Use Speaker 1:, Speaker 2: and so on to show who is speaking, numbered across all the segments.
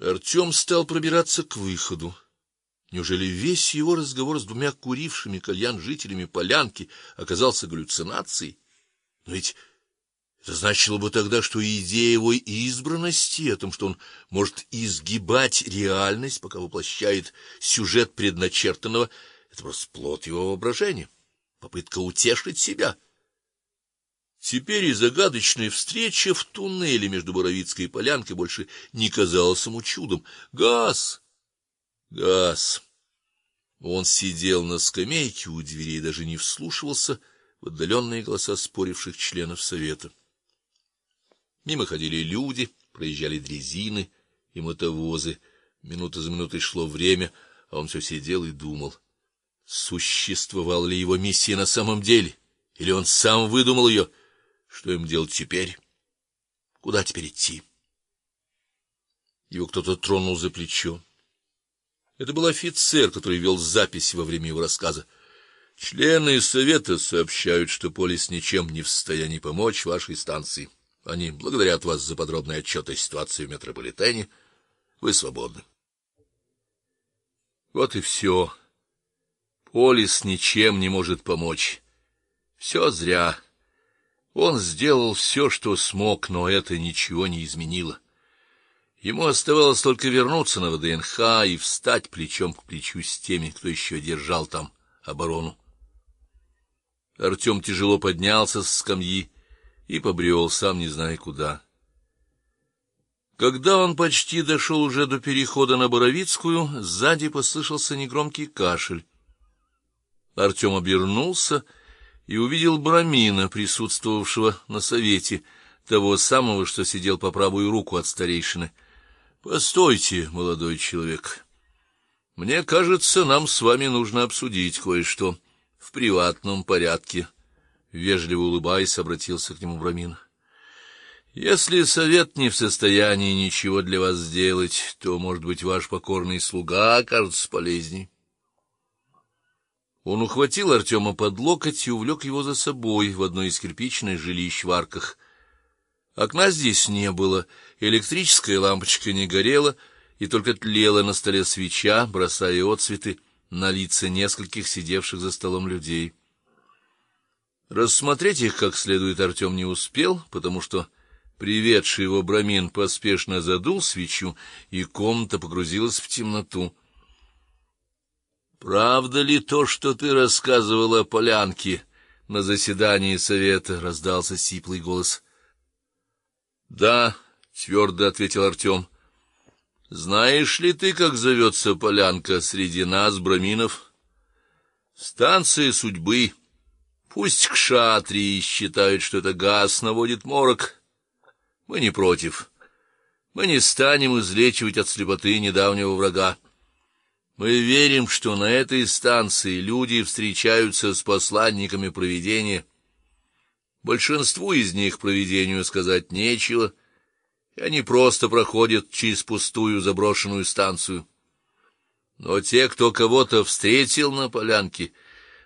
Speaker 1: Артем стал пробираться к выходу. Неужели весь его разговор с двумя курившими кальян жителями Полянки оказался галлюцинацией? Но ведь это значило бы тогда, что идея его избранности, о том, что он может изгибать реальность, пока воплощает сюжет предначертанного, это просто плод его воображения, попытка утешить себя. Теперь и загадочная встреча в туннеле между Боровицкой и Полянкой больше не казалась ему чудом. Газ. Газ. Он сидел на скамейке у двери и даже не вслушивался в отдаленные голоса споривших членов совета. Мимо ходили люди, проезжали дрезины и мотовозы. Минута за минутой шло время, а он все сидел и думал: существовала ли его миссия на самом деле, или он сам выдумал ее? Что им делать теперь? Куда теперь идти? Его кто-то тронул за плечо. Это был офицер, который вел запись во время его рассказа. Члены совета сообщают, что Полис ничем не в состоянии помочь вашей станции. Они благодарят вас за подробный отчет о ситуации в метрополитене. Вы свободны. Вот и все. Полис ничем не может помочь. Все зря. Он сделал все, что смог, но это ничего не изменило. Ему оставалось только вернуться на ВДНХ и встать плечом к плечу с теми, кто еще держал там оборону. Артем тяжело поднялся с скамьи и побрел, сам не зная куда. Когда он почти дошел уже до перехода на Боровицкую, сзади послышался негромкий кашель. Артем обернулся и увидел Брамина, присутствовавшего на совете, того самого, что сидел по правую руку от старейшины. Постойте, молодой человек. Мне кажется, нам с вами нужно обсудить кое-что в приватном порядке. Вежливо улыбаясь, обратился к нему Брамин. Если совет не в состоянии ничего для вас сделать, то, может быть, ваш покорный слуга окажется полезней. Он ухватил Артема под локоть и увлек его за собой в одно из кирпичных жилищ в арках. Окна здесь не было, электрическая лампочка не горела, и только тлела на столе свеча, бросая отсветы на лица нескольких сидевших за столом людей. Рассмотреть их как следует Артем не успел, потому что приведший его Брамин поспешно задул свечу, и комната погрузилась в темноту. Правда ли то, что ты рассказывала о полянке на заседании совета? раздался сиплый голос. Да, твердо ответил Артем. Знаешь ли ты, как зовется полянка среди нас, браминов? Станция судьбы. Пусть кшатрии считают, что это газ наводит морок. Мы не против. Мы не станем излечивать от слепоты недавнего врага. Мы верим, что на этой станции люди встречаются с посланниками провидения. Большинству из них провидению сказать нечего, и они просто проходят через пустую заброшенную станцию. Но те, кто кого-то встретил на полянке,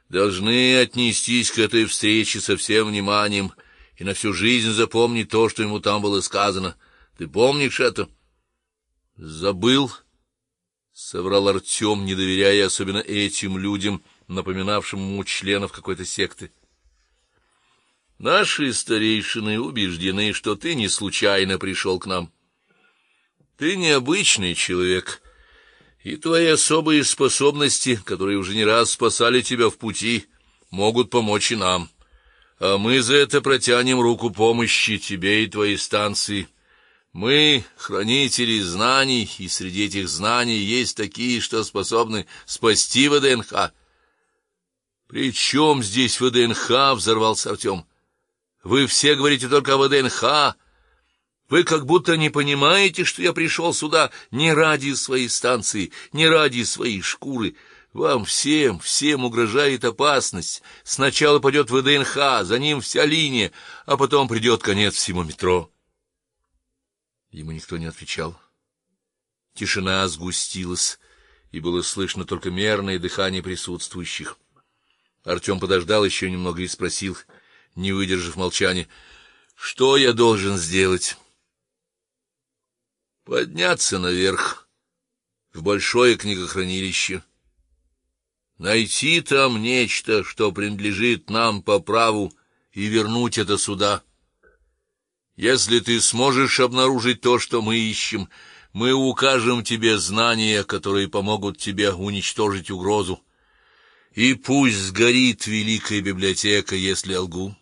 Speaker 1: должны отнестись к этой встрече со всем вниманием и на всю жизнь запомнить то, что ему там было сказано. Ты помнишь это? Забыл? Соврал Артем, не доверяя особенно этим людям, напоминавшим ему членов какой-то секты. Наши старейшины убеждены, что ты не случайно пришел к нам. Ты необычный человек, и твои особые способности, которые уже не раз спасали тебя в пути, могут помочь и нам. А мы за это протянем руку помощи тебе и твоей станции. Мы хранители знаний, и среди этих знаний есть такие, что способны спасти ВДНХ. При чем здесь ВДНХ, взорвался Артем. Вы все говорите только о ВДНХ. Вы как будто не понимаете, что я пришел сюда не ради своей станции, не ради своей шкуры. Вам всем, всем угрожает опасность. Сначала пойдет ВДНХ, за ним вся линия, а потом придет конец всему метро. Ему никто не отвечал. Тишина сгустилась, и было слышно только мерное дыхание присутствующих. Артем подождал еще немного и спросил, не выдержав молчания: "Что я должен сделать?" подняться наверх в большое книгохранилище, найти там нечто, что принадлежит нам по праву, и вернуть это сюда. Если ты сможешь обнаружить то, что мы ищем, мы укажем тебе знания, которые помогут тебе уничтожить угрозу. И пусть сгорит великая библиотека, если лгу.